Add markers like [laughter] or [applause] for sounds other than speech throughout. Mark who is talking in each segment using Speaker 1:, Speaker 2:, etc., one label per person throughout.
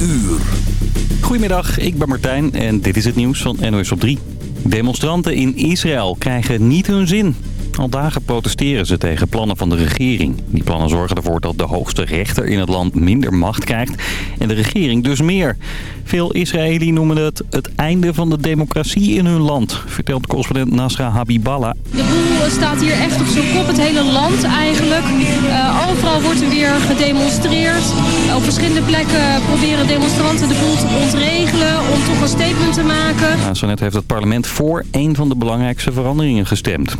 Speaker 1: uur.
Speaker 2: Goedemiddag, ik ben Martijn en dit is het nieuws van NOS op 3. Demonstranten in Israël krijgen niet hun zin. Al dagen protesteren ze tegen plannen van de regering. Die plannen zorgen ervoor dat de hoogste rechter in het land minder macht krijgt en de regering dus meer. Veel Israëli noemen het het einde van de democratie in hun land, vertelt correspondent Nasra Habiballah.
Speaker 3: De boel staat hier echt op zijn kop, het hele land eigenlijk. Uh, overal wordt er weer gedemonstreerd. Op verschillende plekken proberen demonstranten de boel te ontregelen om toch een statement te maken.
Speaker 2: Nou, zo net heeft het parlement voor een van de belangrijkste veranderingen gestemd.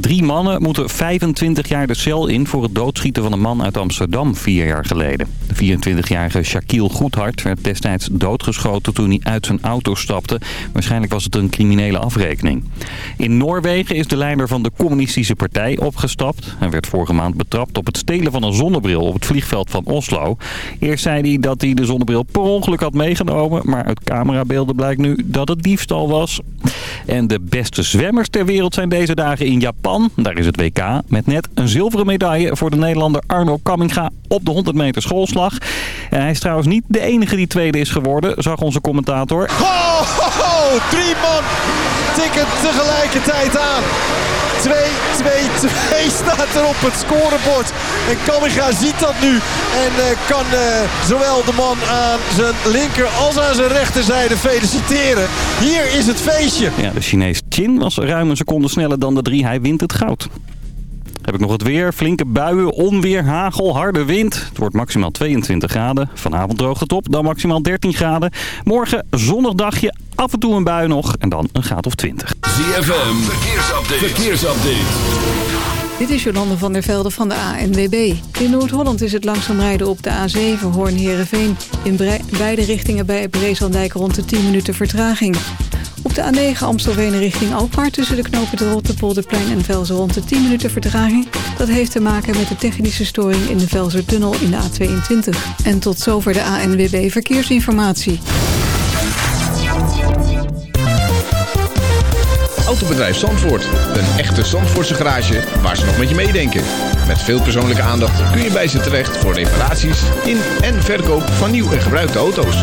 Speaker 2: Drie mannen moeten 25 jaar de cel in voor het doodschieten van een man uit Amsterdam vier jaar geleden. De 24-jarige Shaquille Goedhart werd destijds doodgeschoten toen hij uit zijn auto stapte. Waarschijnlijk was het een criminele afrekening. In Noorwegen is de leider van de communistische partij opgestapt. Hij werd vorige maand betrapt op het stelen van een zonnebril op het vliegveld van Oslo. Eerst zei hij dat hij de zonnebril per ongeluk had meegenomen, maar uit camerabeelden blijkt nu dat het diefstal was. En de beste zwemmers ter wereld zijn deze dagen in Japan. Daar is het WK met net een zilveren medaille voor de Nederlander Arno Kamminga op de 100 meter schoolslag. En hij is trouwens niet de enige die tweede is geworden, zag onze commentator.
Speaker 4: Ho, drie man tikken tegelijkertijd aan. 2, 2, 2 staat er op het scorebord. En Kamminga ziet dat nu. En uh, kan uh, zowel de man aan zijn linker als aan zijn rechterzijde feliciteren. Hier is het feestje.
Speaker 2: Ja, de Chinees Chin was ruim een seconde sneller dan de drie. Hij wint het goud. Heb ik nog het weer. Flinke buien, onweer, hagel, harde wind. Het wordt maximaal 22 graden. Vanavond droogt het op, dan maximaal 13 graden. Morgen zonnig dagje, af en toe een bui nog en dan een graad of 20.
Speaker 1: ZFM, verkeersupdate. verkeersupdate.
Speaker 5: Dit is Jolande van der Velde van de ANWB. In Noord-Holland is het langzaam rijden op de A7 Hoorn-Herenveen. In beide richtingen bij Breeslandijk rond de 10 minuten vertraging. De A9 Amstelveen richting Alkmaar tussen de knopen de Rotterpolderplein en Velzen rond de 10 minuten vertraging. Dat heeft te maken met de technische storing in de Velzertunnel in de A22. En tot zover de ANWB Verkeersinformatie.
Speaker 6: Autobedrijf Zandvoort. Een echte Zandvoortse garage waar ze nog met je meedenken. Met veel persoonlijke aandacht kun je bij ze terecht voor reparaties in en verkoop van nieuw en gebruikte auto's.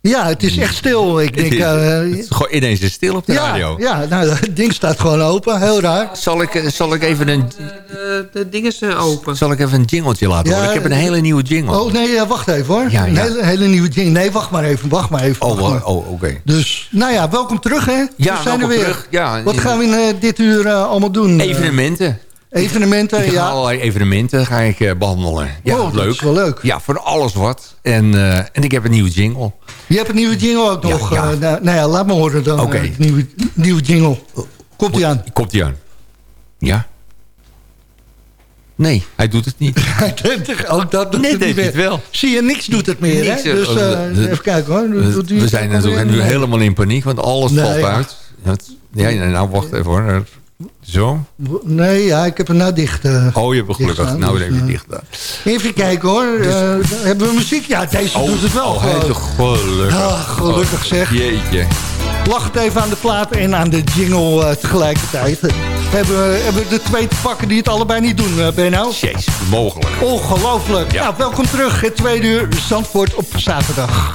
Speaker 7: Ja, het is echt stil. Ik denk,
Speaker 8: Het is-
Speaker 7: eh,
Speaker 8: het is gewoon ineens is stil op de
Speaker 7: ja,
Speaker 8: radio.
Speaker 7: ja nou, het ding staat gewoon open. Heel raar.
Speaker 8: Zal ik, eh, zal ik even een... De, de ding is open. Zal ik even een jingletje laten
Speaker 7: Ja,
Speaker 8: horen? Ik heb een hele nieuwe jingle.
Speaker 7: Oh nee, eh, wacht even hoor.
Speaker 8: Ja,
Speaker 7: Een
Speaker 8: ja.
Speaker 7: hele, hele nieuwe ding. Nee, wacht maar even. Wacht maar even.
Speaker 8: Oh,
Speaker 7: maar.
Speaker 8: oh, oh, oké.
Speaker 7: Dus, nou ja, welkom terug hè.
Speaker 8: Ja,
Speaker 7: we zijn er
Speaker 8: welkom
Speaker 7: weer.
Speaker 8: terug. Ja,
Speaker 7: Wat gaan we in eh, dit uur eh, allemaal doen? Eh,
Speaker 8: Evenementen.
Speaker 7: Evenementen,
Speaker 8: Ik ga
Speaker 7: ja.
Speaker 8: allerlei evenementen ga ik eh, behandelen. Ja,
Speaker 7: Oh, dat
Speaker 8: leuk.
Speaker 7: is wel leuk.
Speaker 8: Ja, voor alles wat. En, eh, en ik heb een nieuwe jingle.
Speaker 7: Je hebt een nieuwe jingle ook nog.
Speaker 8: ja.
Speaker 7: eh, nou, nou ja, laat me horen dan.
Speaker 8: Oké.
Speaker 7: nieuwe, nieuwe jingle. Komt die aan?
Speaker 8: Komt hij aan? Ja? Nee, hij doet het niet. [laughs]
Speaker 7: ook dat doet
Speaker 8: Nee,
Speaker 7: het niet
Speaker 8: het
Speaker 7: meer.
Speaker 8: wel.
Speaker 7: Zie je, niks doet het meer,
Speaker 8: Niks,
Speaker 7: hè? Dus eh, even kijken hoor. Doet- doet
Speaker 8: We, zijn natuurlijk nu helemaal in paniek, want alles
Speaker 7: Nee,
Speaker 8: valt
Speaker 7: ja.
Speaker 8: uit. Ja, nou, wacht even hoor. Zo.
Speaker 7: Nee, ja, ik heb hem nou dicht. eh,
Speaker 8: Oh, je hebt het gelukkig. Nou,
Speaker 7: staan,
Speaker 8: even
Speaker 7: dus,
Speaker 8: dicht.
Speaker 7: Even kijken hoor. Eh, hebben we muziek? Ja, deze doet het wel.
Speaker 8: oh, hij is gelukkig.
Speaker 7: Ah, gelukkig zeg.
Speaker 8: Jeetje.
Speaker 7: Lach het even aan de plaat en aan de jingle eh, tegelijkertijd. Hebben we hebben we de twee te pakken die het allebei niet doen, uh, Benno?
Speaker 8: Jezus, mogelijk.
Speaker 7: Ongelooflijk.
Speaker 8: Ja.
Speaker 7: Nou, welkom terug. Het tweede uur Zandvoort op zaterdag.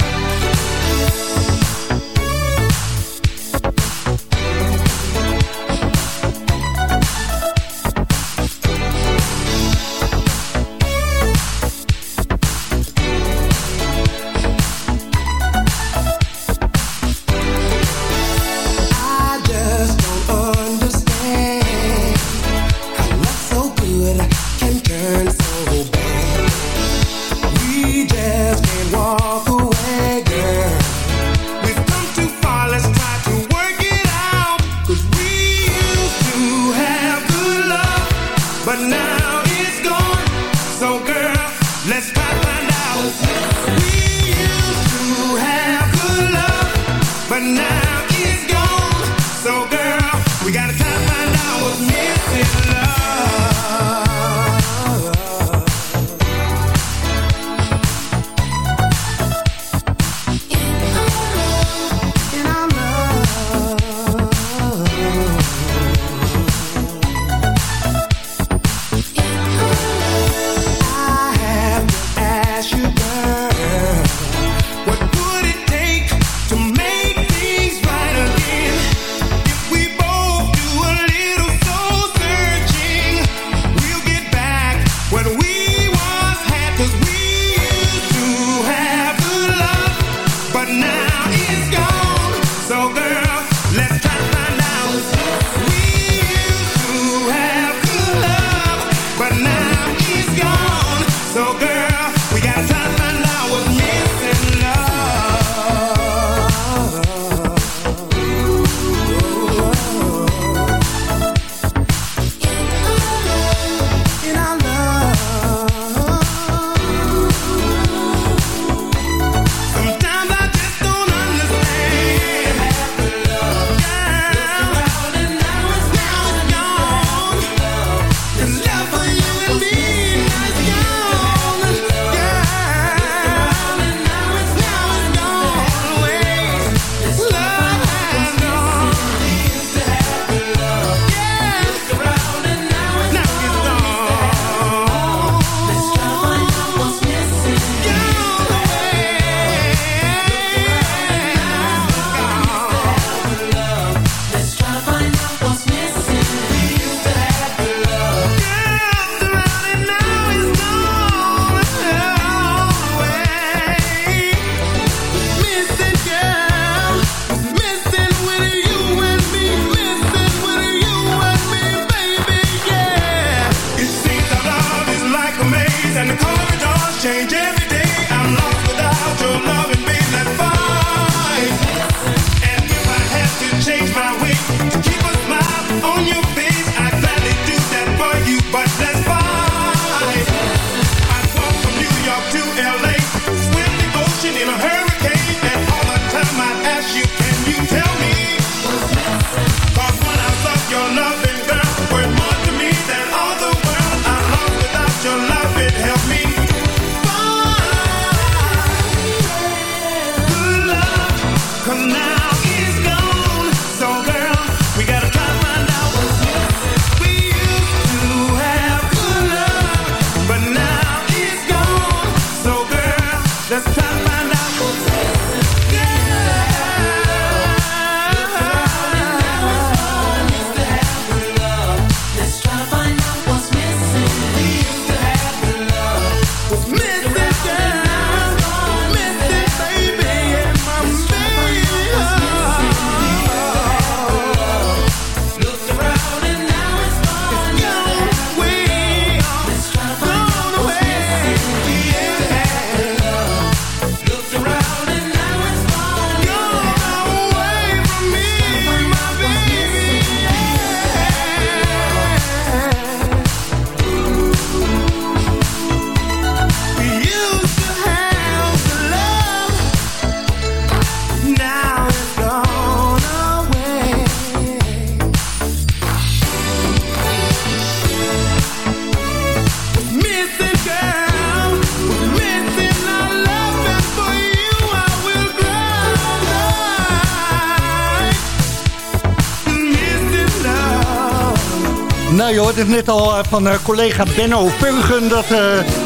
Speaker 7: Net al eh, van eh, collega Benno Peugen... dat eh,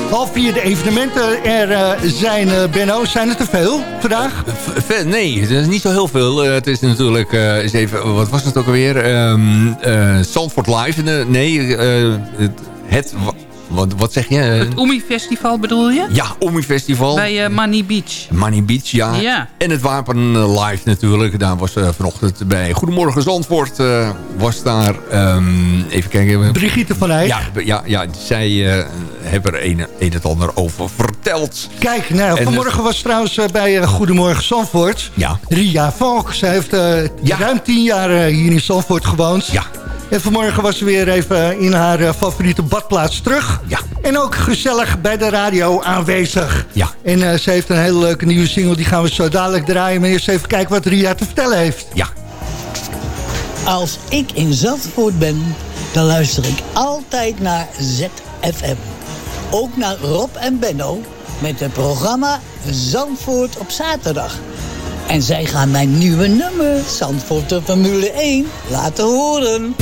Speaker 7: half vier de evenementen er zijn, Benno. Zijn er te veel vandaag?
Speaker 8: Nee, het is niet zo heel veel. Het is natuurlijk, even, wat was het ook alweer? Zandvoort Live. Nee, het, wat, wat zeg je?
Speaker 9: Het Oemi Festival bedoel je?
Speaker 8: ja, Omi Festival.
Speaker 9: Bij eh, Money Beach.
Speaker 8: Money Beach, ja.
Speaker 9: Ja.
Speaker 8: En het Wapen eh, Live natuurlijk. Daar was eh, vanochtend bij Goedemorgen Zandvoort... eh, was daar, ehm, even kijken...
Speaker 7: Brigitte van Eyck.
Speaker 8: Ja, ja, ja, zij eh, hebben er een, een het ander over verteld.
Speaker 7: Kijk, nou,
Speaker 8: En,
Speaker 7: vanmorgen was trouwens bij Goedemorgen Zandvoort...
Speaker 8: Ja.
Speaker 7: Ria Valk. Zij heeft eh,
Speaker 8: Ja.
Speaker 7: ruim tien jaar hier in Zandvoort gewoond.
Speaker 8: Ja.
Speaker 7: En vanmorgen was ze weer even in haar eh, favoriete badplaats terug.
Speaker 8: Ja.
Speaker 7: En ook gezellig bij de radio aanwezig.
Speaker 8: Ja.
Speaker 7: En eh, ze heeft een hele leuke nieuwe single. Die gaan we zo dadelijk draaien. Maar eerst even kijken wat Ria te vertellen heeft.
Speaker 8: Ja.
Speaker 10: Als ik in Zandvoort ben, dan luister ik altijd naar ZFM. Ook naar Rob en Benno met het programma Zandvoort op zaterdag. En zij gaan mijn nieuwe nummer, Zandvoort de Formule 1, laten horen.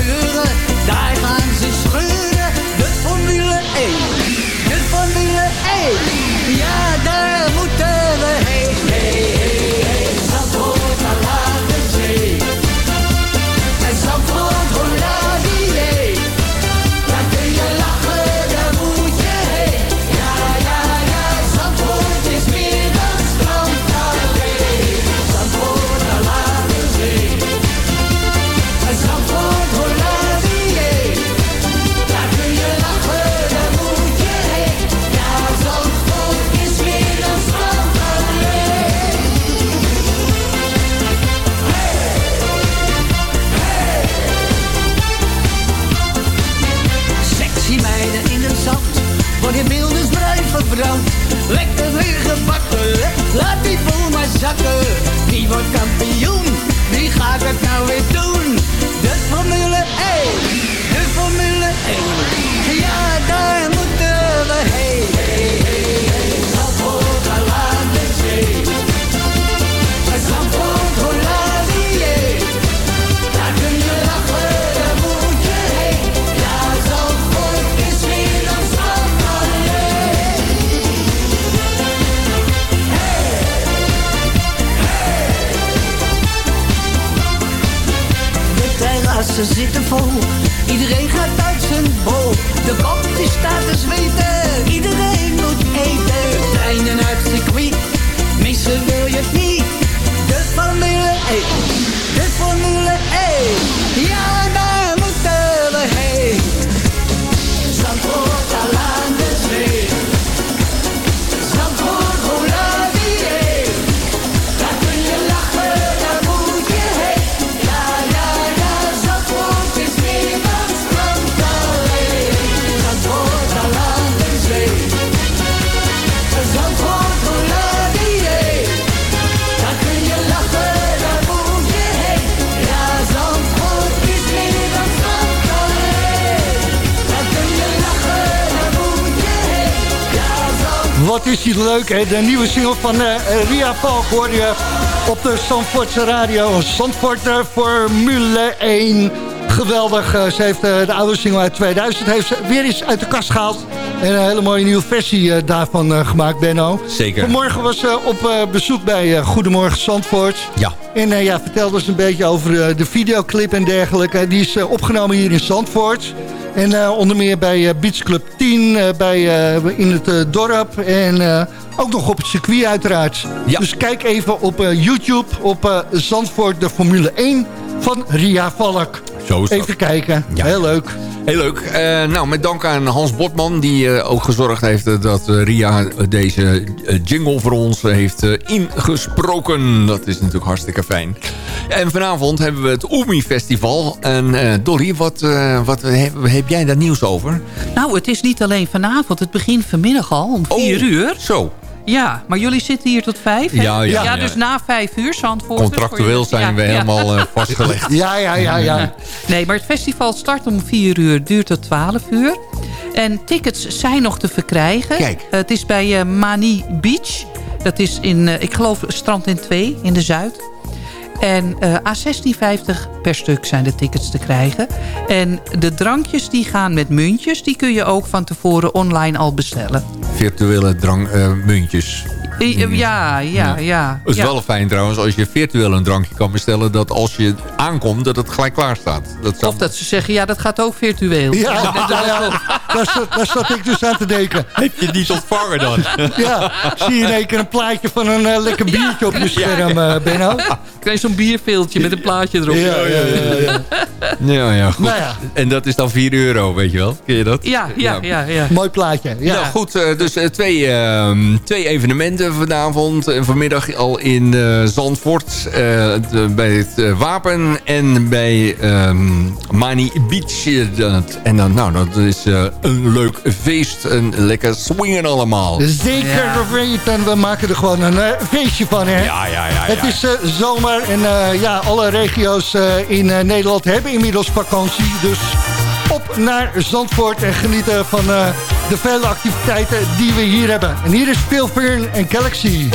Speaker 11: Gaat
Speaker 7: leuk, hè? De nieuwe single van eh, Ria Valk hoor je op de Zandvoortse radio. Zandvoort de Formule 1. Geweldig. eh, ze heeft eh, de oude single uit 2000 heeft ze weer eens uit de kast gehaald. En een hele mooie nieuwe versie eh, daarvan eh, gemaakt, Benno.
Speaker 8: Zeker.
Speaker 7: Vanmorgen was ze op eh, bezoek bij eh, Goedemorgen Zandvoort.
Speaker 8: Ja.
Speaker 7: En eh, ja, vertelde ze een beetje over eh, de videoclip en dergelijke. Die is eh, opgenomen hier in Zandvoort. En eh, onder meer bij eh, Beach Club 10, eh, bij, eh, in het eh, dorp. En eh, ook nog op het circuit uiteraard. Dus kijk even op eh, YouTube op eh, Zandvoort de Formule 1 van Ria Valk.
Speaker 8: Zo is dat.
Speaker 12: even kijken. Heel leuk.
Speaker 8: Heel leuk. Eh, nou, met dank aan Hans Botman... die eh, ook gezorgd heeft dat eh, Ria deze jingle voor ons heeft eh, ingesproken. Dat is natuurlijk hartstikke fijn. En vanavond hebben we het Oemi Festival. En eh, Dolly, wat, eh, wat heb, heb jij daar nieuws over?
Speaker 9: Nou, het is niet alleen vanavond. Het begint vanmiddag al om vier
Speaker 8: Oh,
Speaker 9: uur.
Speaker 8: Zo.
Speaker 9: Ja, maar jullie zitten hier tot vijf, hè?
Speaker 8: Ja, ja, ja.
Speaker 9: dus na vijf uur, Zandvoort.
Speaker 8: Contractueel zijn we helemaal eh, vastgelegd.
Speaker 12: Ja, ja, ja, ja. [laughs]
Speaker 9: Nee, maar het festival start om 4 uur, duurt tot 12 uur. En tickets zijn nog te verkrijgen.
Speaker 8: Kijk.
Speaker 9: Het is bij eh, Mani Beach. Dat is in, eh, ik geloof, Strand in 2 in de Zuid. En eh A16,50 per stuk zijn de tickets te krijgen. En de drankjes die gaan met muntjes... die kun je ook van tevoren online al bestellen.
Speaker 8: Virtuele drang, eh, muntjes.
Speaker 9: Eh, eh, Ja, ja, ja.
Speaker 8: Het is
Speaker 9: ja.
Speaker 8: wel fijn trouwens als je virtueel een drankje kan bestellen... dat als je aankomt dat het gelijk klaar staat. Dat zou-
Speaker 9: Of dat ze zeggen, ja, dat gaat ook virtueel.
Speaker 12: Ja, ja, ja. Daar, zat, daar zat ik dus aan te denken. [laughs]
Speaker 8: Heb je niet ontvangen dan? [laughs]
Speaker 12: Ja, zie je in één keer een plaatje van een eh, lekker biertje op je scherm, eh Benno? [laughs]
Speaker 9: krijg zo'n bierveeltje met een plaatje erop.
Speaker 12: Ja, ja, ja, ja.
Speaker 8: Ja, ja, goed.
Speaker 12: Nou ja.
Speaker 8: En dat is dan 4 euro, weet je wel? Ken je dat?
Speaker 9: Ja, ja, ja. ja.
Speaker 12: Mooi plaatje. Ja.
Speaker 8: Nou goed, dus twee, ehm, twee evenementen vanavond en vanmiddag al in eh, Zandvoort. eh, de- bij het eh, Wapen en bij ehm, Mani Beach. dat- en dan, nou, dat is een leuk feest. En lekker swingen allemaal.
Speaker 12: Zeker weten, we maken er gewoon een feestje van, hè?
Speaker 8: Ja, ja, ja.
Speaker 12: Het
Speaker 8: ja.
Speaker 12: is eh, zomer en eh, ja, alle regio's eh, in eh, Nederland hebben inmiddels vakantie. Dus op naar Zandvoort en genieten van eh, de vele activiteiten die we hier hebben. En hier is Phil en Galaxy.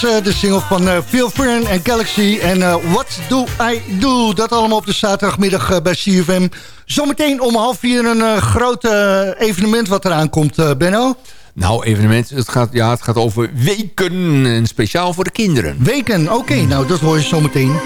Speaker 12: Was eh, de single van uh, Phil Fern en Galaxy. En uh, What Do I Do? Dat allemaal op de zaterdagmiddag bij CFM. Zometeen om half vier een groot evenement wat eraan komt, Benno.
Speaker 8: Nou, evenement, het gaat, ja, het gaat over weken. En speciaal voor de kinderen.
Speaker 12: Weken, oké. nou, dat hoor je zometeen.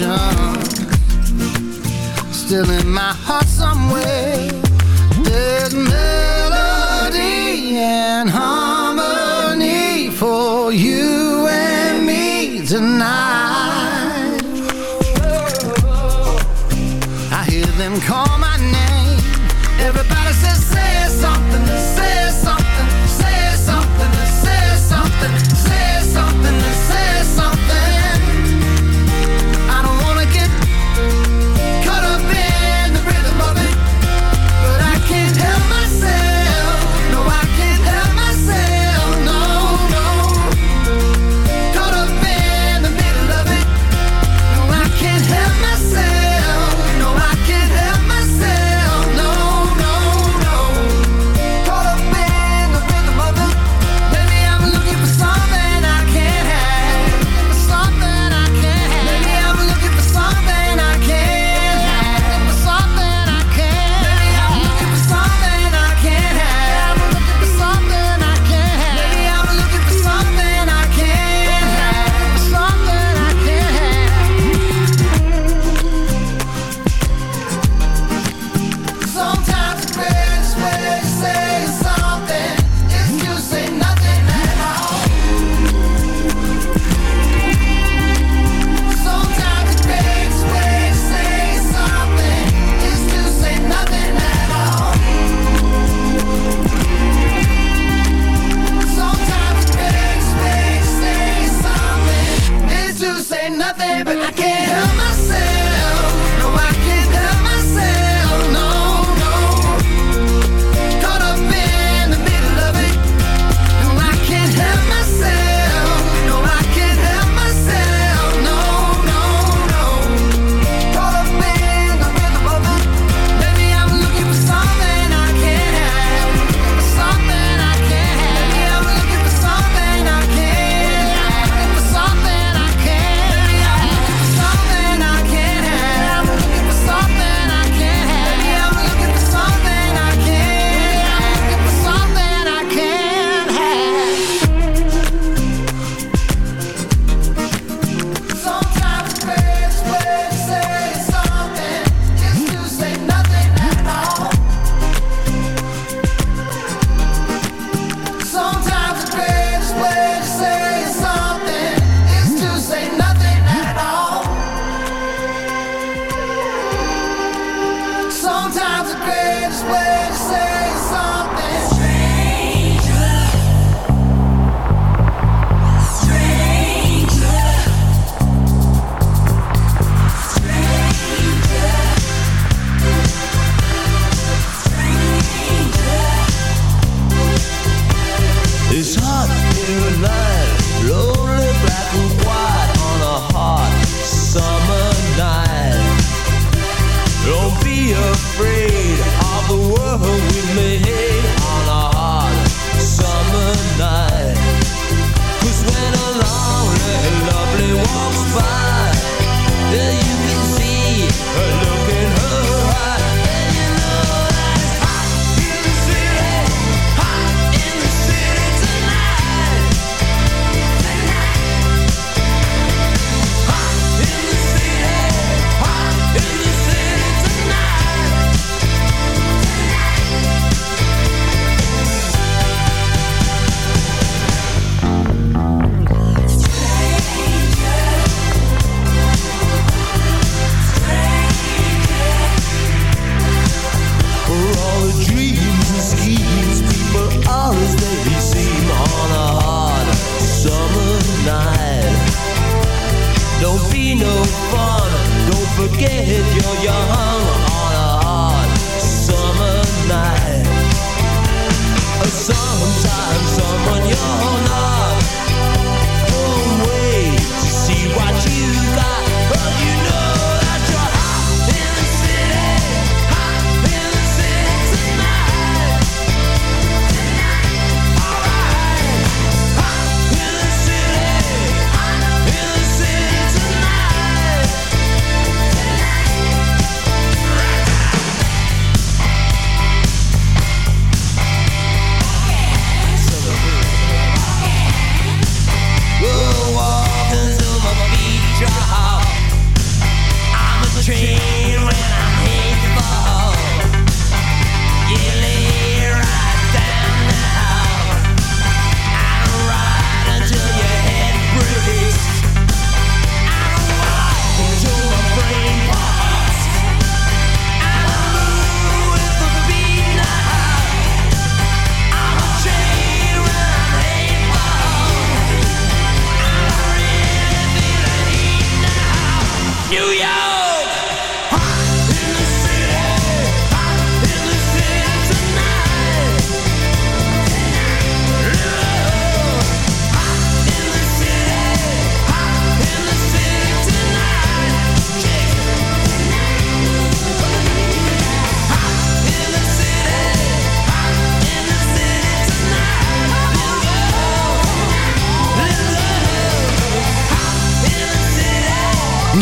Speaker 12: emotion. Still in my heart somewhere. There's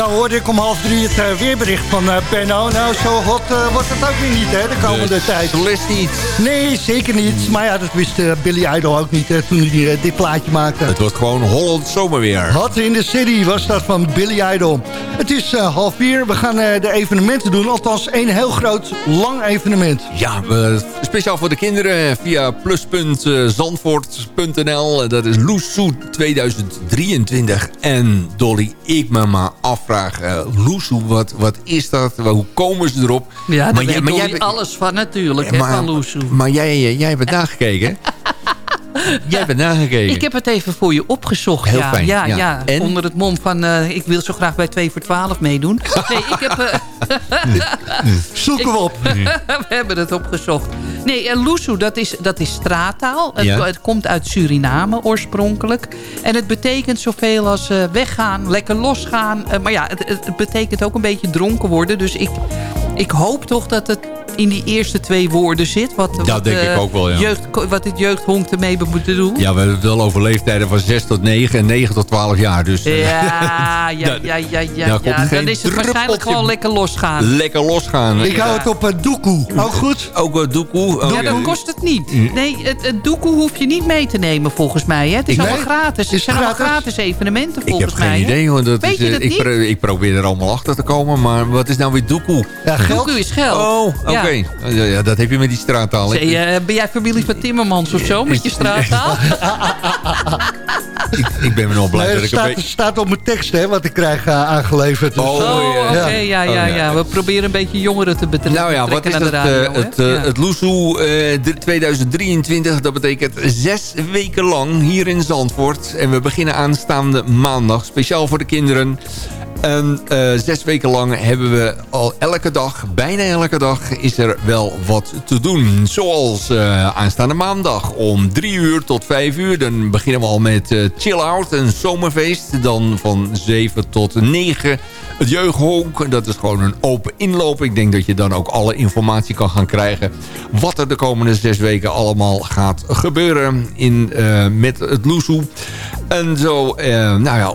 Speaker 12: Nou hoorde ik om half drie het uh, weerbericht van uh, Benno. Nou, zo hot uh, wordt het ook weer niet, hè, de komende
Speaker 8: dus,
Speaker 12: tijd.
Speaker 8: Beslist niet.
Speaker 12: Nee, zeker niet. Maar ja, dat wist Billy Idol ook niet toen hij dit plaatje maakte.
Speaker 8: Het wordt gewoon Holland zomerweer.
Speaker 12: Hot in the City was dat van Billy Idol. Het is half vier. We gaan de evenementen doen. Althans, één heel groot, lang evenement.
Speaker 8: Ja, speciaal voor de kinderen via plus.zandvoort.nl. Dat is Loesoe 2023. En Dolly, ik me afvragen. Uh, Loesoe, wat, wat is dat? Hoe komen ze erop?
Speaker 9: Ja, daar maar weet jij, maar jij alles van natuurlijk,
Speaker 8: maar,
Speaker 9: hè, van Loesoe.
Speaker 8: Maar jij, jij hebt het nagekeken, [laughs] [laughs] Jij hebt het nagekeken.
Speaker 9: Ik heb het even voor je opgezocht.
Speaker 8: Heel
Speaker 9: ja.
Speaker 8: fijn.
Speaker 9: Ja,
Speaker 8: ja.
Speaker 9: ja.
Speaker 8: En?
Speaker 9: Onder het mom van, uh, ik wil zo graag bij 2 voor 12 meedoen. [laughs] Nee, ik heb... Uh, [laughs]
Speaker 12: Zoeken we op.
Speaker 9: we hebben het opgezocht. Nee, uh, Loesoe, dat is, dat is straattaal. Het, het komt uit Suriname oorspronkelijk. En het betekent zoveel als uh, weggaan, lekker losgaan. Uh, maar ja, het, het betekent ook een beetje dronken worden. Dus ik, ik hoop toch dat het in die eerste twee woorden zit. Wat,
Speaker 8: Dat
Speaker 9: wat,
Speaker 8: denk
Speaker 9: uh,
Speaker 8: ik ook wel, ja.
Speaker 9: Jeugd, wat het jeugdhonk ermee moeten doen.
Speaker 8: Ja, we hebben het wel over leeftijden van 6 tot 9 en 9 tot 12 jaar. Dus, uh, [laughs]
Speaker 9: Ja, ja, ja, ja, ja. ja.
Speaker 8: geen
Speaker 9: Dan is het waarschijnlijk gewoon lekker losgaan.
Speaker 8: Lekker losgaan.
Speaker 12: Ik hou het op uh, doekoe. Ook goed?
Speaker 8: Ook uh, doekoe. Oh,
Speaker 9: Ja, dat kost het niet. Nee, het, het doekoe hoef je niet mee te nemen volgens mij. Hè. Het is
Speaker 8: Ik-
Speaker 9: allemaal
Speaker 8: Nee?
Speaker 9: gratis.
Speaker 12: Is
Speaker 9: Het zijn allemaal
Speaker 12: gratis?
Speaker 9: evenementen
Speaker 8: Ik
Speaker 9: volgens
Speaker 8: heb
Speaker 9: mij.
Speaker 8: geen
Speaker 9: hè.
Speaker 8: idee hoor. Dat
Speaker 9: Weet
Speaker 8: is,
Speaker 9: je
Speaker 8: eh,
Speaker 9: dat
Speaker 8: ik,
Speaker 9: niet?
Speaker 8: pro- ik probeer er allemaal achter te komen. Maar wat is nou weer doekoe?
Speaker 12: Ja, geld.
Speaker 9: Doekoe is geld.
Speaker 8: Oh, oké.
Speaker 9: Ja.
Speaker 8: Ja. Ja, dat heb je met die straattaal.
Speaker 9: Zee, eh, ben jij familie van Timmermans of zo met je [laughs] straattaal?
Speaker 8: ik, ik ben me nog blij
Speaker 12: Nee,
Speaker 8: dat
Speaker 12: het
Speaker 8: ik een
Speaker 12: staat,
Speaker 8: beetje...
Speaker 12: staat op mijn tekst hè, wat ik krijg uh, aangeleverd. Dus,
Speaker 8: Oh,
Speaker 9: Oh,
Speaker 8: ja.
Speaker 9: oké, ja, ja,
Speaker 8: Oh, ja.
Speaker 9: ja. We proberen een beetje jongeren te betrekken.
Speaker 8: Nou ja, wat is het?
Speaker 9: radio,
Speaker 8: eh,
Speaker 9: hè?
Speaker 8: het, eh,
Speaker 9: Ja.
Speaker 8: het Loesoe eh, de- 2023, dat betekent zes weken lang hier in Zandvoort. En we beginnen aanstaande maandag, speciaal voor de kinderen. En eh, zes weken lang hebben we al elke dag, bijna elke dag, is er wel wat te doen. Zoals eh, aanstaande maandag om drie uur tot vijf uur. Dan beginnen we al met eh, Chill Out, een zomerfeest. Dan van 7 tot 9 het jeugdhonk. Dat is gewoon een open inloop. Ik denk dat je dan ook alle informatie kan gaan krijgen... wat er de komende zes weken allemaal gaat gebeuren in, met het Loesoe. En zo, nou ja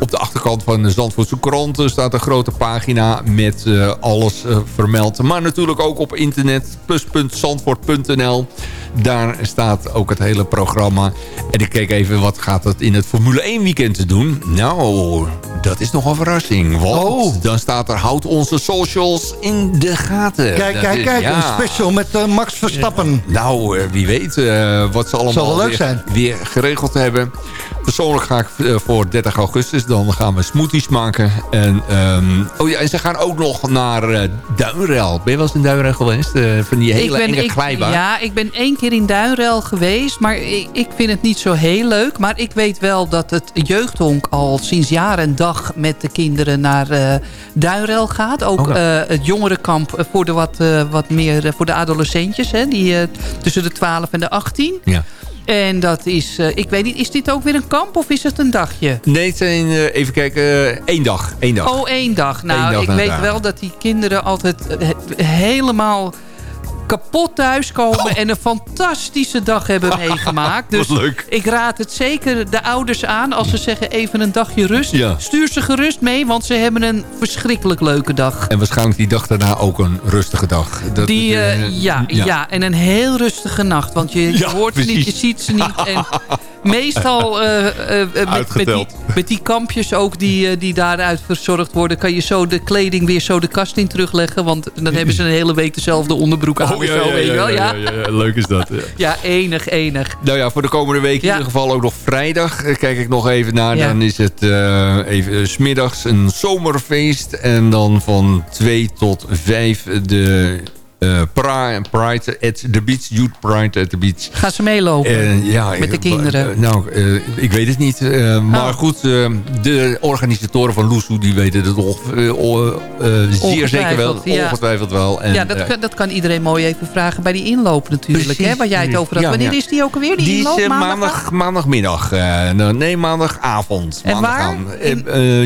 Speaker 8: op de achterkant van de Zandvoortse krant staat een grote pagina met eh, alles eh, vermeld. Maar natuurlijk ook op internet, plus.zandvoort.nl. Daar staat ook het hele programma. En ik keek even, wat gaat het in het Formule 1 weekend te doen? Nou, dat is nog een verrassing. Want
Speaker 12: Oh.
Speaker 8: dan staat er, houd onze socials in de gaten.
Speaker 12: Kijk,
Speaker 8: Dat
Speaker 12: kijk,
Speaker 8: is-
Speaker 12: kijk.
Speaker 8: ja.
Speaker 12: Een special met eh, Max Verstappen.
Speaker 8: Nou, wie weet wat ze allemaal
Speaker 12: Zal wel leuk
Speaker 8: weer,
Speaker 12: zijn.
Speaker 8: weer geregeld hebben. Persoonlijk ga ik eh, voor 30 augustus. Dan gaan we smoothies maken. En, ehm, oh ja, en ze gaan ook nog naar eh Duinrel. Ben je wel eens in Duinrel geweest? Eh, van die hele enge
Speaker 9: ik,
Speaker 8: glijbaan.
Speaker 9: Ja, ik ben één keer in Duinrel geweest. Maar ik, ik vind het niet zo heel leuk. Maar ik weet wel dat het jeugdhonk al sinds jaar en dag met de kinderen naar eh Duinrel gaat. Ook
Speaker 8: Oh,
Speaker 9: het jongerenkamp voor de wat, wat meer voor de adolescentjes. Hè, die tussen de 12 en de 18.
Speaker 8: Ja.
Speaker 9: En dat is, eh, ik weet niet, is dit ook weer een kamp of is het een dagje?
Speaker 8: Nee, het zijn, eh, even kijken, eh, één dag. Één dag.
Speaker 9: Oh, één dag. Nou,
Speaker 8: Eén dag
Speaker 9: ik weet wel dat die kinderen altijd helemaal kapot thuiskomen... en een fantastische dag hebben [laughs] meegemaakt. Dus
Speaker 8: leuk.
Speaker 9: ik raad het zeker de ouders aan... als ze zeggen even een dagje rust.
Speaker 8: Ja.
Speaker 9: Stuur ze gerust mee, want ze hebben een verschrikkelijk leuke dag.
Speaker 8: En waarschijnlijk die dag daarna ook een rustige dag. Dat
Speaker 9: Die,
Speaker 8: eh,
Speaker 9: eh, ja, ja. en een heel rustige nacht. Want je, je
Speaker 8: Ja,
Speaker 9: hoort ze niet, je ziet ze niet. [laughs] En meestal eh, eh, eh, met, met, die, met die kampjes ook die, die daaruit verzorgd worden... kan je zo de kleding weer zo de kast in terugleggen. Want dan hebben ze een hele week dezelfde onderbroek aan.
Speaker 8: Oh, ja,
Speaker 9: zo,
Speaker 8: ja,
Speaker 9: weet je
Speaker 8: ja,
Speaker 9: wel,
Speaker 8: ja,
Speaker 9: ja.
Speaker 8: ja, ja, leuk is dat. Ja.
Speaker 9: Ja, enig, enig.
Speaker 8: Nou ja, voor de komende week in
Speaker 9: Ja.
Speaker 8: ieder geval ook nog vrijdag. Kijk ik nog even naar.
Speaker 9: Ja.
Speaker 8: Dan is het eh, even smiddags een zomerfeest. En dan van 2 tot 5 de Pri- Pride at the Beach. Youth Pride at the Beach.
Speaker 9: Gaan ze meelopen
Speaker 8: Eh, ja,
Speaker 9: met de
Speaker 8: eh,
Speaker 9: kinderen?
Speaker 8: nou, ik weet het niet. maar
Speaker 9: Oh.
Speaker 8: goed, de organisatoren van Loesoe die weten het zeer zeker wel.
Speaker 9: Ongetwijfeld, ja.
Speaker 8: Ongetwijfeld wel. En,
Speaker 9: ja, dat, kan, dat kan iedereen mooi even vragen bij die inloop natuurlijk.
Speaker 8: Precies.
Speaker 9: Hè, waar jij het over had.
Speaker 8: Ja,
Speaker 9: Wanneer
Speaker 8: ja.
Speaker 9: is die ook alweer, die,
Speaker 8: Die is
Speaker 9: inloop?
Speaker 8: eh,
Speaker 9: Maandag?
Speaker 8: maandag, maandagmiddag. nou, nee, maandagavond.
Speaker 9: En
Speaker 8: Maandag
Speaker 9: waar?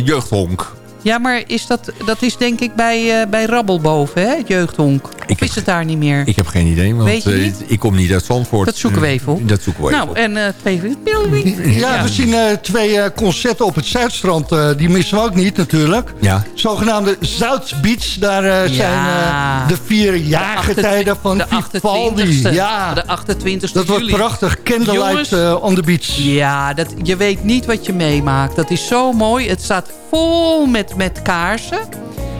Speaker 8: jeugdhonk.
Speaker 9: Ja, maar is dat, dat is denk ik bij, eh, bij Rabbel boven, hè? Het jeugdhonk.
Speaker 8: Ik
Speaker 9: of is het daar niet meer?
Speaker 8: Ik heb geen idee, want
Speaker 9: Weet je
Speaker 8: eh,
Speaker 9: niet?
Speaker 8: ik kom niet uit Zandvoort.
Speaker 9: Dat zoeken we even op.
Speaker 8: Eh, Dat zoeken we even
Speaker 9: nou,
Speaker 8: op.
Speaker 9: en eh twee...
Speaker 12: Ja, we zien eh, twee eh, concerten op het Zuidstrand. eh, die missen we ook niet natuurlijk.
Speaker 8: Ja.
Speaker 12: Zogenaamde Zuid Beach. Daar zijn eh, de vier jaargetijden van
Speaker 9: de
Speaker 12: Vivaldi.
Speaker 9: 28e.
Speaker 12: Ja,
Speaker 9: De 28e
Speaker 12: dat wordt prachtig. Candlelight
Speaker 9: Jongens.
Speaker 12: on the beach.
Speaker 9: Ja, dat, je weet niet wat je meemaakt. Dat is zo mooi. Het staat vol met, met kaarsen.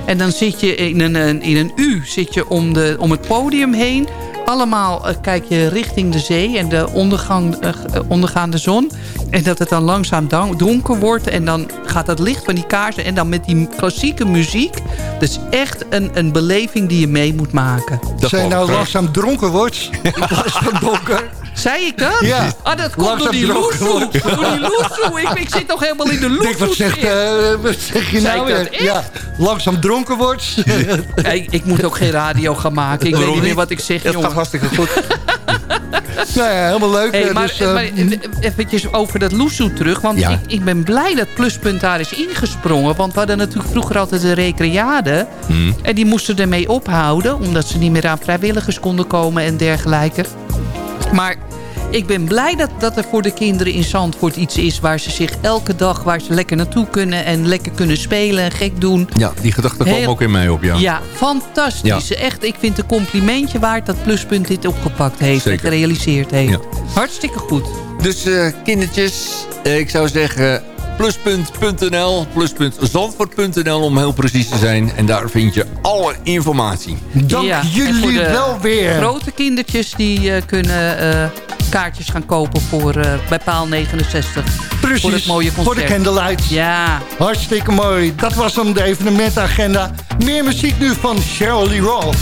Speaker 9: En dan zit je in een, in een U zit je om, de, om het podium heen. Allemaal eh, kijk je richting de zee en de ondergang, eh, eh, ondergaande zon. En dat het dan langzaam donker wordt. En dan gaat het licht van die kaarsen. En dan met die klassieke muziek. Dat is echt een, een beleving die je mee moet maken.
Speaker 8: Dat
Speaker 12: Zijn
Speaker 8: geloof
Speaker 12: nou langzaam dronken wordt. [laughs] In plaats van donker.
Speaker 9: Zei ik dat?
Speaker 12: Ja.
Speaker 9: Ah, dat komt door die loesoe. Door die loesoe. Ik, ik zit nog helemaal in de
Speaker 12: Ik denk, wat
Speaker 9: loesoe.
Speaker 12: zegt, eh, wat zeg je nou
Speaker 9: ik dat?
Speaker 12: Ja, langzaam dronken wordt. [laughs]
Speaker 9: Kijk, ik moet ook geen radio gaan maken. Ik weet niet meer wat ik zeg,
Speaker 8: Het
Speaker 9: jongen.
Speaker 8: gaat hartstikke goed. [laughs]
Speaker 12: nou ja, helemaal leuk.
Speaker 9: Hey,
Speaker 12: eh,
Speaker 9: maar
Speaker 12: dus, eh,
Speaker 9: maar eventjes over dat loesoe terug. Want
Speaker 8: Ja.
Speaker 9: ik, ik ben blij dat Pluspunt daar is ingesprongen. Want we hadden natuurlijk vroeger altijd de recreade.
Speaker 8: Hmm.
Speaker 9: En die moesten ermee ophouden. Omdat ze niet meer aan vrijwilligers konden komen en dergelijke. Maar ik ben blij dat, dat er voor de kinderen in Zandvoort iets is... waar ze zich elke dag waar ze lekker naartoe kunnen... en lekker kunnen spelen en gek doen.
Speaker 8: Ja, die gedachte kwam ook in mij op, ja.
Speaker 9: Ja, fantastisch. Echt, ik vind een complimentje waard dat Pluspunt dit opgepakt heeft
Speaker 8: Zeker.
Speaker 9: en gerealiseerd heeft.
Speaker 8: Ja.
Speaker 9: Hartstikke goed.
Speaker 8: Dus eh, kindertjes, eh, ik zou zeggen pluspunt.nl, pluspuntzandvoort.nl om heel precies te zijn. En daar vind je alle informatie.
Speaker 12: dank
Speaker 9: Ja,
Speaker 12: jullie wel weer.
Speaker 9: Grote kindertjes die eh, kunnen eh, kaartjes gaan kopen voor, eh, bij paal 69.
Speaker 12: Precies,
Speaker 9: Voor het mooie concert.
Speaker 12: voor de candlelight.
Speaker 9: Ja,
Speaker 12: Hartstikke mooi. Dat was hem, de evenementagenda. Meer muziek nu van Cheryl Lee Roth.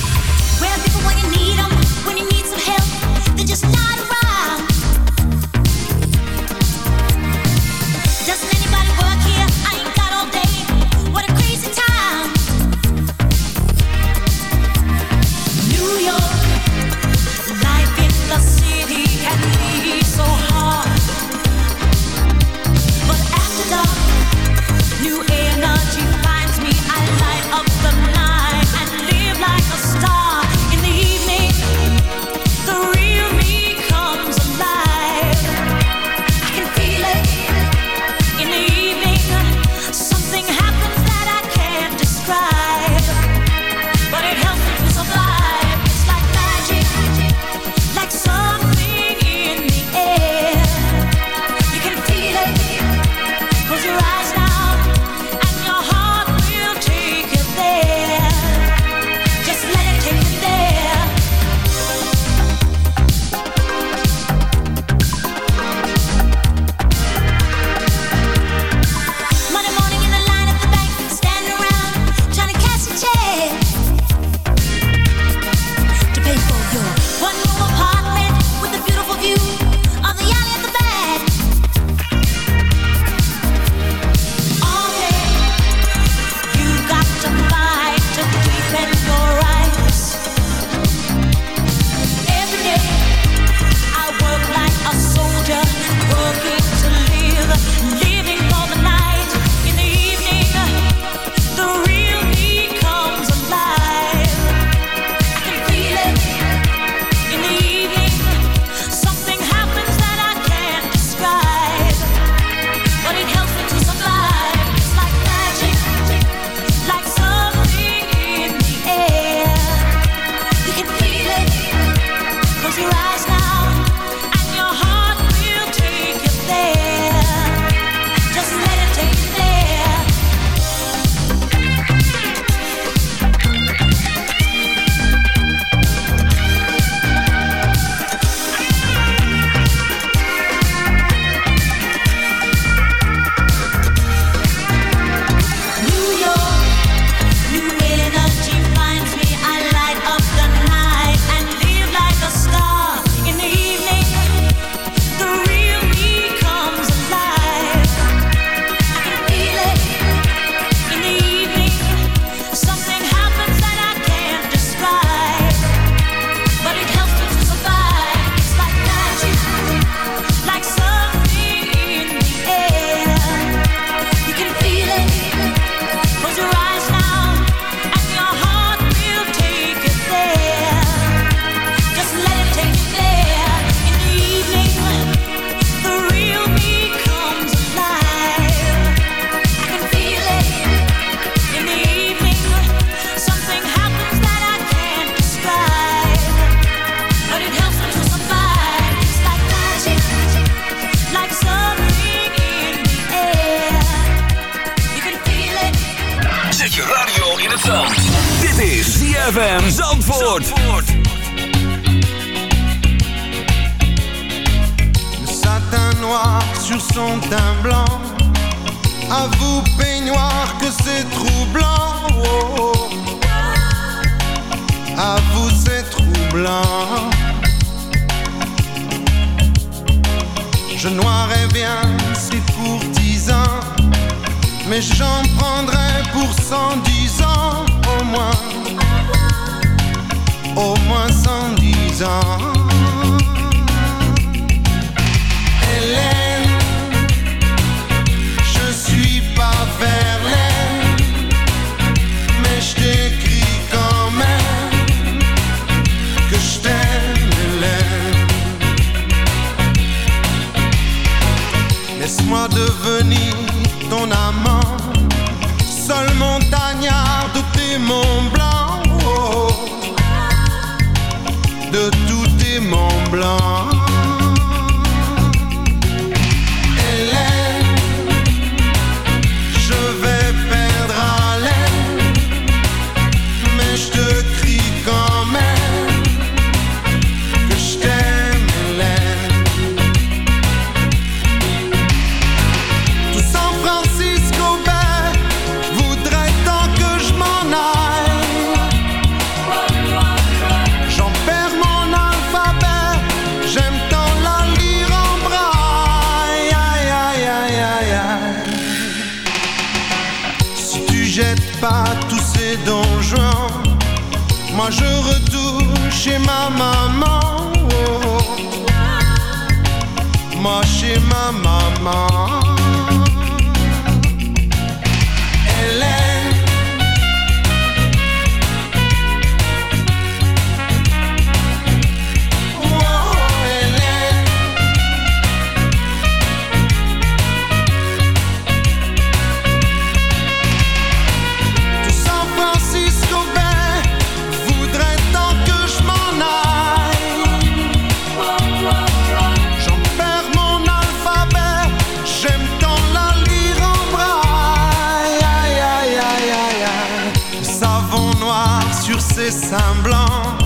Speaker 13: Seins blancs.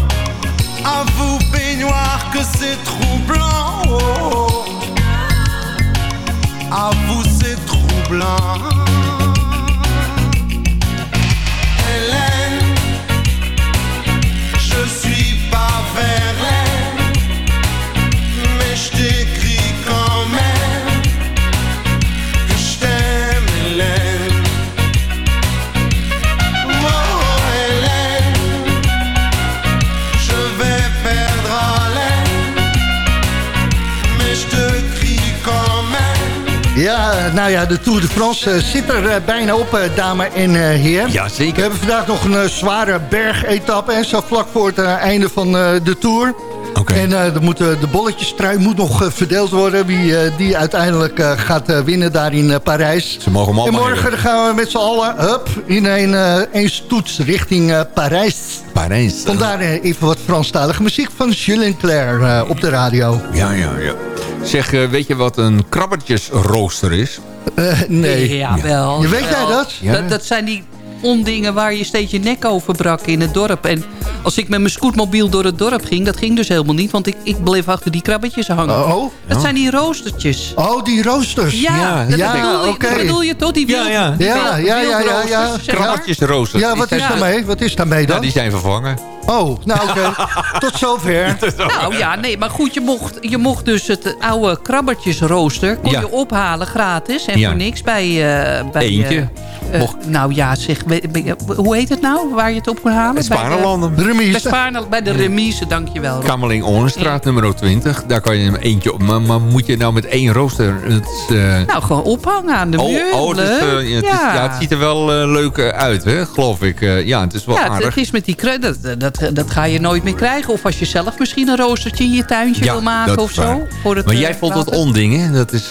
Speaker 13: À vous, peignoir, que c'est troublant. Oh, oh. À vous, c'est troublant.
Speaker 7: Nou ja, de Tour de France eh, zit er eh, bijna op, eh, dame en heer.
Speaker 8: Ja, zeker.
Speaker 7: We hebben vandaag nog een zware bergetappe, en zo vlak voor het einde van de Tour.
Speaker 8: Oké.
Speaker 7: En eh er moet, de bolletjestrui moet nog verdeeld worden. Wie die uiteindelijk gaat winnen daar in Parijs.
Speaker 8: Ze mogen hem
Speaker 7: En
Speaker 8: allemaal
Speaker 7: morgen
Speaker 8: hebben.
Speaker 7: gaan we met z'n allen hup, in een, een stoets richting Parijs.
Speaker 8: Parijs.
Speaker 7: Vandaar even wat Franstalige muziek van Julien Claire op de radio.
Speaker 8: Ja, ja, ja. Zeg, eh, weet je wat een krabbertjesrooster is?
Speaker 7: Eh, nee.
Speaker 9: Ja, wel.
Speaker 7: Je weet jij dat?
Speaker 8: Ja.
Speaker 9: dat? Dat zijn die ondingen waar je steeds je nek over brak in het dorp. En als ik met mijn scootmobiel door het dorp ging, dat ging dus helemaal niet. Want ik, ik bleef achter die krabbetjes hangen.
Speaker 7: Oh,
Speaker 9: Dat zijn die roostertjes.
Speaker 7: oh, die roosters.
Speaker 9: Ja,
Speaker 8: Ja,
Speaker 9: dat
Speaker 7: ja,
Speaker 9: bedoel, je,
Speaker 7: oké.
Speaker 9: dat bedoel je toch? Die
Speaker 8: Ja,
Speaker 9: wild,
Speaker 8: ja.
Speaker 9: die
Speaker 7: Ja, ja, ja, ja,
Speaker 9: wildroosters,
Speaker 7: ja. wat is
Speaker 9: Ja.
Speaker 7: daarmee? Wat is daarmee
Speaker 8: Ja,
Speaker 7: dan?
Speaker 8: die zijn vervangen.
Speaker 7: Oh, nou oké. [laughs] Tot zover.
Speaker 9: Nou ja, nee, maar goed, je mocht, je mocht dus het oude krabbertjesrooster... kon
Speaker 8: Ja.
Speaker 9: je ophalen gratis en
Speaker 8: Ja.
Speaker 9: voor niks bij... eh bij
Speaker 8: Eentje.
Speaker 9: eh, eh,
Speaker 8: Mocht-
Speaker 9: nou ja, zeg, hoe heet het nou? Waar je het op kon halen?
Speaker 8: Het Sparenlanden.
Speaker 7: De
Speaker 9: Bij,
Speaker 7: remise.
Speaker 9: Spaarne- bij de remise, dankjewel. Rob.
Speaker 8: Kamerling Orenstraat nummer 20. Daar kan je hem eentje op. Maar, maar moet je nou met één rooster... Het, eh,
Speaker 9: Nou, gewoon ophangen aan de
Speaker 8: oh,
Speaker 9: muur.
Speaker 8: oh, het, eh, ja, het, is- ja, het ziet er wel eh, leuk uit, hè? geloof ik. Ja, het is wel
Speaker 9: Ja, het,
Speaker 8: aardig.
Speaker 9: het is met die dat, dat, dat ga je nooit meer krijgen. Of als je zelf misschien een roostertje in je tuintje
Speaker 8: Ja,
Speaker 9: wil maken
Speaker 8: dat
Speaker 9: of zo. Voor het,
Speaker 8: maar jij vond het
Speaker 9: water.
Speaker 8: onding, hè? Dat is...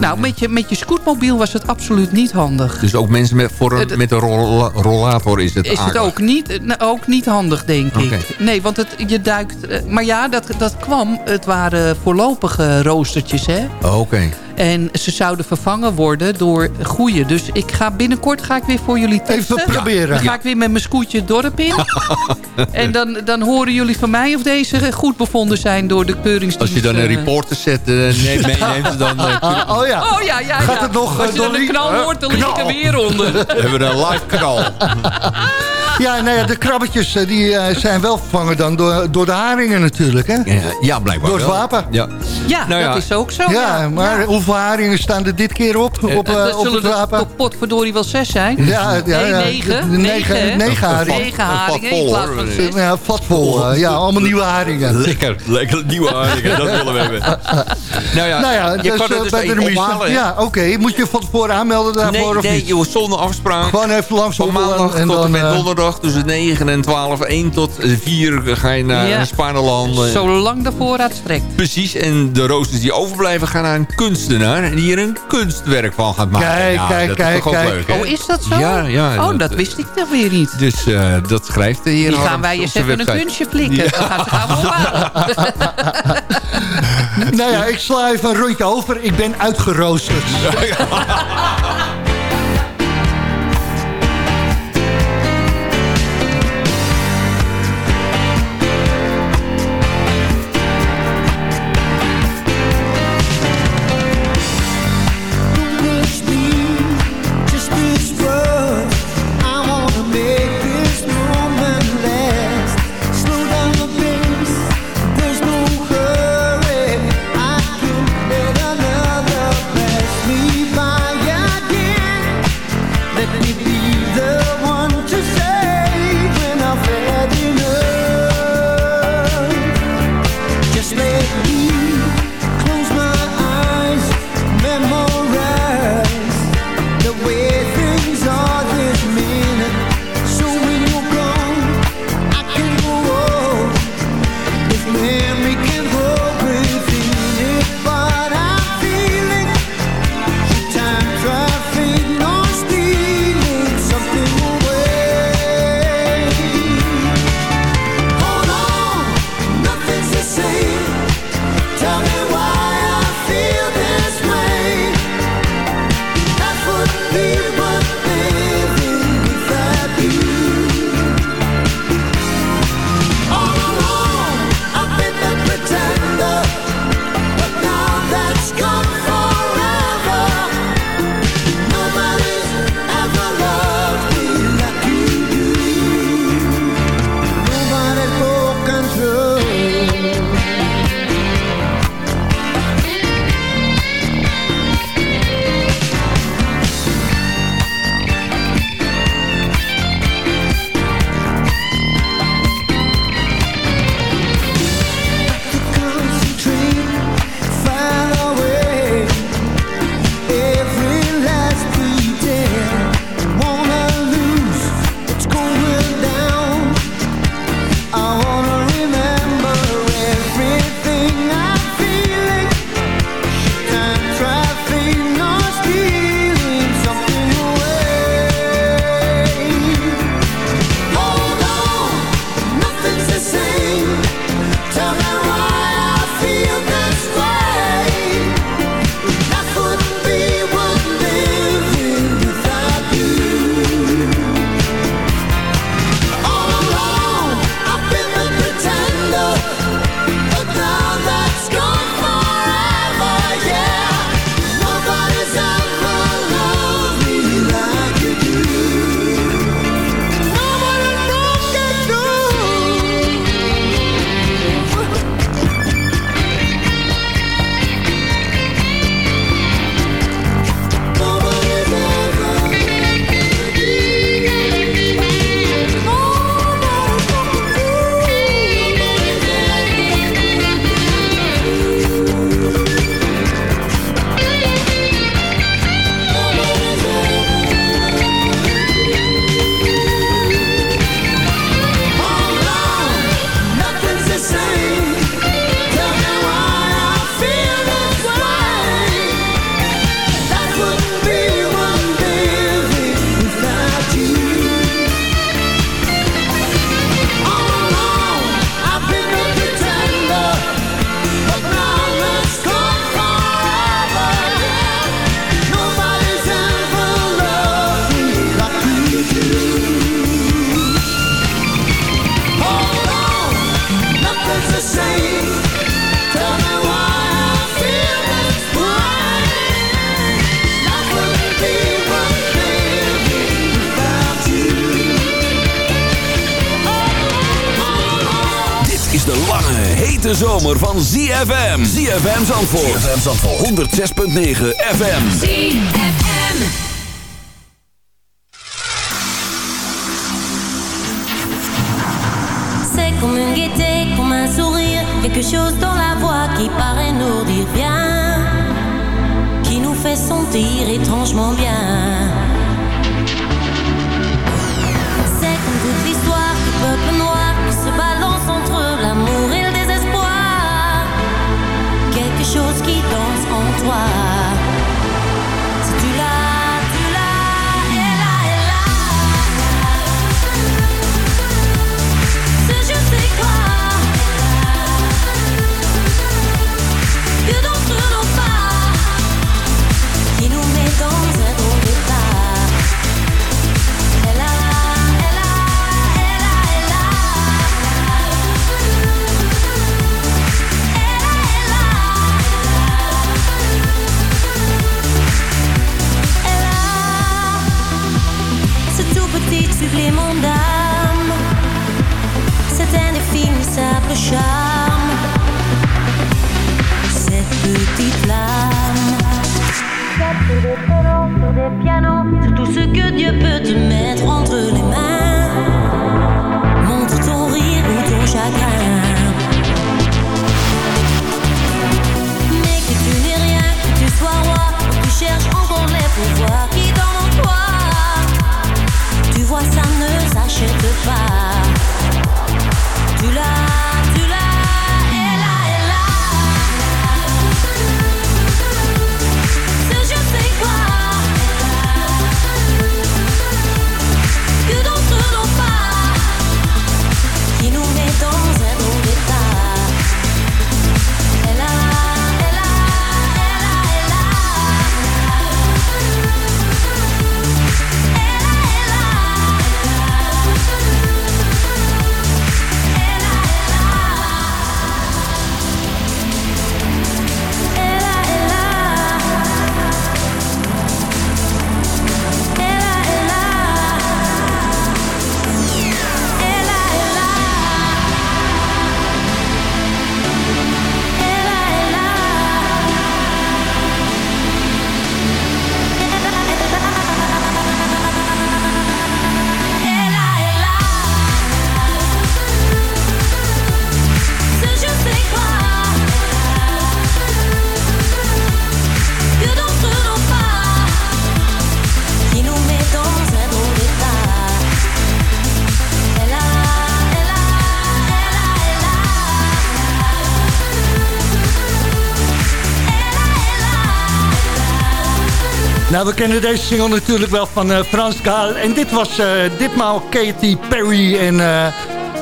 Speaker 9: Nou, met je, met je scootmobiel was het absoluut niet handig.
Speaker 8: Dus ook mensen met, voor een,
Speaker 9: Het-
Speaker 8: met een rolla- rollator is het
Speaker 9: is het ook niet, nou, ook niet handig, denk ik. Nee, want het, je duikt... eh, Maar ja, dat, dat kwam. Het waren voorlopige roostertjes, hè.
Speaker 8: Oh, Oké.
Speaker 9: En ze zouden vervangen worden door goede. Dus ik ga binnenkort ga ik weer voor jullie testen.
Speaker 12: Even proberen.
Speaker 9: Dan ga ik weer met mijn scootje het dorp in. [laughs] en dan, dan horen jullie van mij of deze goed bevonden zijn door de keuringsdienst.
Speaker 8: Als je dan een
Speaker 9: eh.
Speaker 8: reporter zet, eh, neemt, [laughs] meeneemt, dan
Speaker 12: oh ja.
Speaker 9: Oh ja, ja,
Speaker 12: Gaat
Speaker 9: ja.
Speaker 12: het nog,
Speaker 9: Als je dan een knal hoort, dan lig ik er weer onder.
Speaker 8: hebben we een live knal. [laughs]
Speaker 12: Ja, nou ja, de krabbetjes eh, die, eh, zijn wel vervangen dan door, door de haringen natuurlijk, hè?
Speaker 8: Ja, ja, blijkbaar
Speaker 12: Door het wapen.
Speaker 8: Ja.
Speaker 9: Ja,
Speaker 8: Nou ja.
Speaker 9: dat is ook zo.
Speaker 12: Ja, maar hoeveel haringen staan er dit keer op, op, eh, op
Speaker 9: zullen
Speaker 12: het
Speaker 9: er
Speaker 12: wapen?
Speaker 9: potverdorie wel zes zijn?
Speaker 12: Ja, ja,
Speaker 9: nee,
Speaker 12: ja.
Speaker 9: negen. Negen,
Speaker 12: negen- haringen.
Speaker 9: Negen haringen in
Speaker 8: vol,
Speaker 9: plaats
Speaker 8: hoor.
Speaker 9: van zes.
Speaker 12: Ja, vatvol. ja, allemaal nieuwe haringen.
Speaker 8: Lekker, lekker nieuwe haringen, dat willen we hebben. [laughs] Nou ja,
Speaker 12: Nou ja,
Speaker 8: je
Speaker 12: dus,
Speaker 8: kan het dus
Speaker 12: bij de remise. Ja, oké. Moet je van tevoren aanmelden daarvoor
Speaker 8: Nee,
Speaker 12: of
Speaker 8: nee,
Speaker 12: niet?
Speaker 8: joh, zonder afspraak.
Speaker 12: Gewoon even langs
Speaker 8: Van
Speaker 12: hobbelen
Speaker 8: maandag
Speaker 12: en
Speaker 8: tot en
Speaker 12: dan,
Speaker 8: met
Speaker 12: eh,
Speaker 8: tussen 9 en 12, 1 tot 4 ga je naar
Speaker 9: Ja.
Speaker 8: Spaarland.
Speaker 9: Zolang de voorraad strekt.
Speaker 8: Precies, en de roosters die overblijven gaan naar een kunstenaar... die er een kunstwerk van gaat maken.
Speaker 12: Kijk,
Speaker 8: Ja,
Speaker 12: kijk,
Speaker 8: dat
Speaker 12: kijk,
Speaker 8: is toch ook
Speaker 12: kijk.
Speaker 8: leuk, hè?
Speaker 9: Oh, is dat zo?
Speaker 8: Ja, ja.
Speaker 9: Oh, dat wist ik toch weer niet.
Speaker 8: Dus eh, dat schrijft de heer
Speaker 9: Die gaan wij eens even een kunstje flikken. Dan gaan ze gaan we ophalen.
Speaker 12: Nou ja, ik sla even een rondje over. Ik ben uitgeroosterd. [laughs] [laughs]
Speaker 1: hete zomer van ZFM. ZFM Zandvoort. ZFM Zandvoort. 106.9 FM.
Speaker 14: ZFM.
Speaker 15: C'est comme une gaieté, comme un sourire, quelque chose dans la voix qui paraît nous dire bien, qui nous fait sentir étrangement bien.
Speaker 12: Nou, we kennen deze single natuurlijk wel van eh, Frans Gaal. En dit was eh, ditmaal Katy Perry en... eh,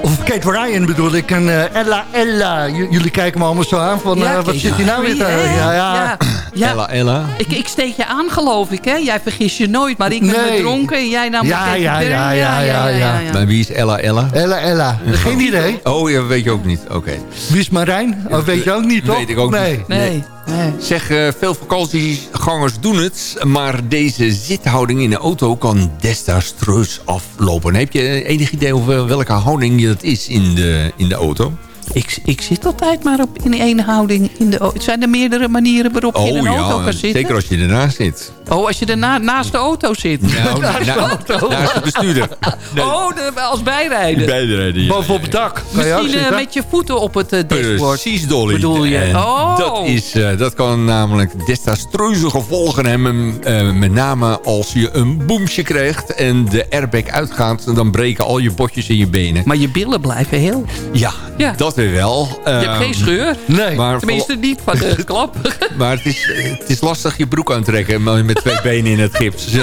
Speaker 12: of Kate Ryan bedoel ik. En Ella Ella. J- jullie kijken me allemaal zo aan van...
Speaker 9: Ja,
Speaker 12: wat zit hier nou weer ja, ja.
Speaker 9: Ja. Ja.
Speaker 8: Ella, Ella.
Speaker 9: Ik, ik steek je aan, geloof ik, hè? Jij vergis je nooit, maar ik ben
Speaker 12: Nee.
Speaker 9: dronken en jij nam
Speaker 12: Ja, ja, ja, ja, ja, ja.
Speaker 8: Maar wie is Ella, Ella?
Speaker 12: Ella Ella. Geen idee.
Speaker 8: Oh, ja, weet je ook niet. Oké.
Speaker 12: Wie is Marijn? Oh, weet je ook niet, toch?
Speaker 8: Weet ik ook
Speaker 12: nee.
Speaker 8: niet.
Speaker 9: Nee. nee.
Speaker 8: Zeg, eh, veel vakantiegangers doen het, maar deze zithouding in de auto kan desastreus aflopen. Heb je enig idee over welke houding dat is in de, in de auto?
Speaker 9: Ik, ik zit altijd maar op in één houding in de auto. Zijn er meerdere manieren waarop je in een auto kan zitten?
Speaker 8: Oh zeker als je ernaast zit.
Speaker 9: Oh, als je er na- naast de auto zit.
Speaker 8: Nou, [laughs]
Speaker 9: naast de auto.
Speaker 8: naast de bestuurder. Nee. [laughs]
Speaker 9: Oh, de- als bijrijder.
Speaker 8: Beide rijden hier.
Speaker 12: Bovenop het dak.
Speaker 9: Misschien eh, met je voeten op het eh, dashboard.
Speaker 8: Precies, Dolly.
Speaker 9: Bedoel je?
Speaker 8: En
Speaker 9: Oh.
Speaker 8: dat, is, eh, dat kan namelijk desastreuze gevolgen hebben. eh, met name als je een boemsje krijgt en de airbag uitgaat... dan breken al je botjes in je benen.
Speaker 9: Maar je billen blijven heel.
Speaker 8: Ja,
Speaker 9: Ja.
Speaker 8: dat wel.
Speaker 9: Je hebt
Speaker 8: Ehm,
Speaker 9: geen scheur.
Speaker 12: Nee.
Speaker 8: Maar,
Speaker 9: Tenminste niet van de [laughs] klap.
Speaker 8: maar het, is, het is lastig je broek aantrekken met twee benen in het gips. [laughs]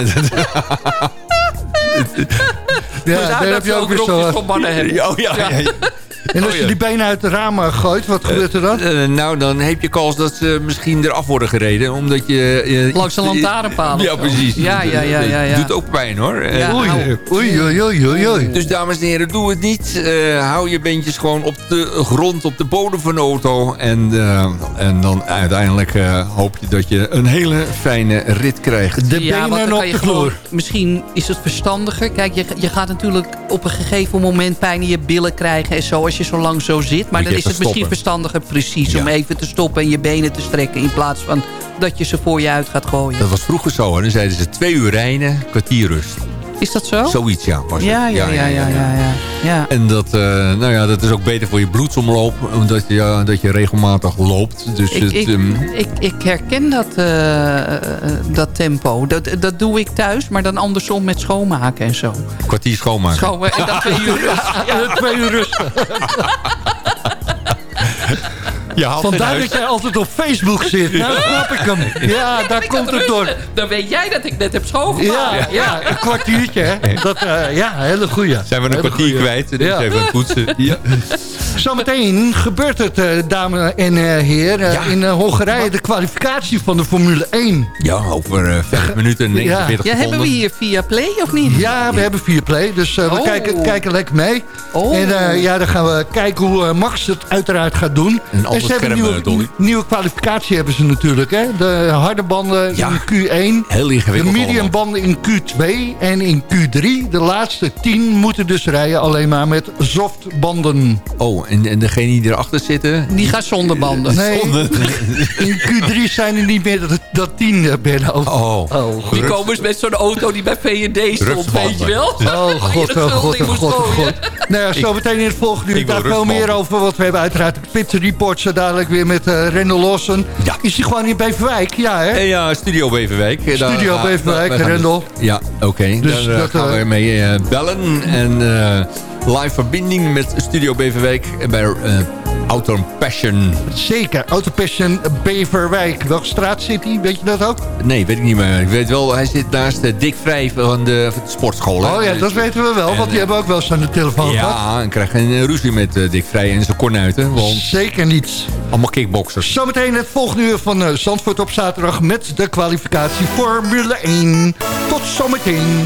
Speaker 12: Ja, daar heb je ook weer zo...
Speaker 9: voor mannen hebben. [laughs]
Speaker 8: Oh ja, ja. ja.
Speaker 12: En als
Speaker 8: Oh,
Speaker 12: je die benen uit de ramen gooit, wat gebeurt er dan?
Speaker 8: Eh, nou, dan heb je kans dat ze misschien eraf worden gereden. Omdat je... eh,
Speaker 9: Langs een lantaarnpaal
Speaker 8: Ja, precies.
Speaker 9: Ja, ja, ja, ja, ja.
Speaker 8: Doet ook pijn hoor. Eh,
Speaker 9: Ja.
Speaker 12: Oei,
Speaker 9: nou.
Speaker 12: oei, oei, oei, oei, oei.
Speaker 8: Dus dames en heren, doe het niet. Eh, hou je beentjes gewoon op de grond, op de bodem van de auto. En, eh, en dan uiteindelijk eh, hoop je dat je een hele fijne rit krijgt.
Speaker 12: De
Speaker 9: Ja, want
Speaker 12: benen
Speaker 9: dan
Speaker 12: op
Speaker 9: kan je
Speaker 12: de
Speaker 9: gewoon,
Speaker 12: vloer.
Speaker 9: misschien is het verstandiger. Kijk, je, je gaat natuurlijk op een gegeven moment pijn in je billen krijgen en zo. Als je zo lang zo zit. Maar dan is het misschien verstandiger precies om even te stoppen en je benen te strekken. In plaats van dat je ze voor je uit gaat gooien.
Speaker 8: Dat was vroeger zo. En dan zeiden ze twee uur rijden, kwartier rust.
Speaker 9: Is dat zo?
Speaker 8: Zoiets, ja. Was het.
Speaker 9: Ja, ja, ja, ja, ja, ja. ja.
Speaker 8: En dat, eh, nou ja, dat is ook beter voor je bloedsomloop. Omdat je, ja, dat je regelmatig loopt. Dus
Speaker 9: Ik,
Speaker 8: het,
Speaker 9: ik,
Speaker 8: ehm,
Speaker 9: ik, ik herken dat, eh, eh, dat tempo. Dat, dat doe ik thuis, maar dan andersom met schoonmaken en zo.
Speaker 8: kwartier schoonmaken.
Speaker 9: Schoonmaken en dan twee uur rust. [laughs] Ja.
Speaker 7: Twee uur rust. [laughs]
Speaker 8: Je haalt
Speaker 7: Vandaar dat jij altijd op Facebook zit. [laughs] Nou snap ik hem. Ja, daar komt het door.
Speaker 9: Dan weet jij dat ik net heb schoongemaakt.
Speaker 7: Ja, ja, een kwartiertje. Hè. Dat, eh, ja, hele goeie.
Speaker 8: Zijn we een
Speaker 7: Hele
Speaker 8: kwartier
Speaker 7: goeie.
Speaker 8: kwijt. Dus
Speaker 7: Ja.
Speaker 8: even poetsen. Ja. [laughs]
Speaker 7: Zometeen gebeurt het, eh, dames en eh, heren,
Speaker 8: Ja.
Speaker 7: in eh, Hongarije de kwalificatie van de Formule 1.
Speaker 8: ja, over eh, vijf minuten en 49
Speaker 9: Ja, hebben we hier via Play of niet?
Speaker 7: Ja, we hebben vier play, dus eh, we
Speaker 9: Oh.
Speaker 7: kijken, kijken lekker mee.
Speaker 9: Oh.
Speaker 7: En eh, ja, dan gaan we kijken hoe eh, Max het uiteraard gaat doen.
Speaker 8: Een ander
Speaker 7: ze hebben
Speaker 8: scherm,
Speaker 7: nieuwe,
Speaker 8: eh, Dolly.
Speaker 7: nieuwe kwalificatie hebben ze natuurlijk. Hè? De harde banden
Speaker 8: Ja.
Speaker 7: in Q1.
Speaker 8: Heel
Speaker 7: De
Speaker 8: ingewikkeld
Speaker 7: medium
Speaker 8: allemaal.
Speaker 7: banden in Q2 en in Q3. De laatste 10 moeten dus rijden alleen maar met softbanden.
Speaker 8: Oh, en, en degene die erachter zitten...
Speaker 9: Die gaat zonder banden.
Speaker 7: Nee, [laughs] in Q3 zijn er niet meer dat, dat 10, eh, Benno.
Speaker 8: Oh,
Speaker 7: Oh,
Speaker 9: Die komen eens met zo'n auto die bij V&D stond, weet je wel?
Speaker 7: Oh god, oh god, oh god, oh god. Nou ja, zo meteen in het volgende uur daar veel meer over. Want we hebben uiteraard de Pit Report zo dadelijk weer met eh Rendel Lawson.
Speaker 8: Ja.
Speaker 7: Is hij gewoon in Beverwijk? Ja, hè?
Speaker 8: En ja, Studio Beverwijk. Eh,
Speaker 7: Studio Beverwijk, Rendel.
Speaker 8: Ja, oké.
Speaker 7: Dus
Speaker 8: Daar eh,
Speaker 7: dat,
Speaker 8: gaan we
Speaker 7: eh,
Speaker 8: mee eh, bellen. En eh, live verbinding met Studio Beverwijk. En bij eh Auto Passion.
Speaker 7: Zeker, Autopassion Beverwijk. Welke straat zit hij? Weet je dat ook?
Speaker 8: Nee, weet ik niet meer. Ik weet wel, hij zit naast uh, Dick Vrij van de, van de sportschool. hè.
Speaker 7: Oh ja, dat weten we wel,
Speaker 8: En,
Speaker 7: want die
Speaker 8: eh,
Speaker 7: hebben ook wel eens aan de telefoon gehad.
Speaker 8: Ja, en krijg een ruzie met eh, Dick Vrij en zijn kornuiten. Want
Speaker 7: Zeker niet.
Speaker 8: allemaal kickboxers.
Speaker 7: Zometeen het volgende uur van eh, Zandvoort op zaterdag met de kwalificatie Formule 1. Tot zometeen.